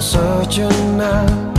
sejenak.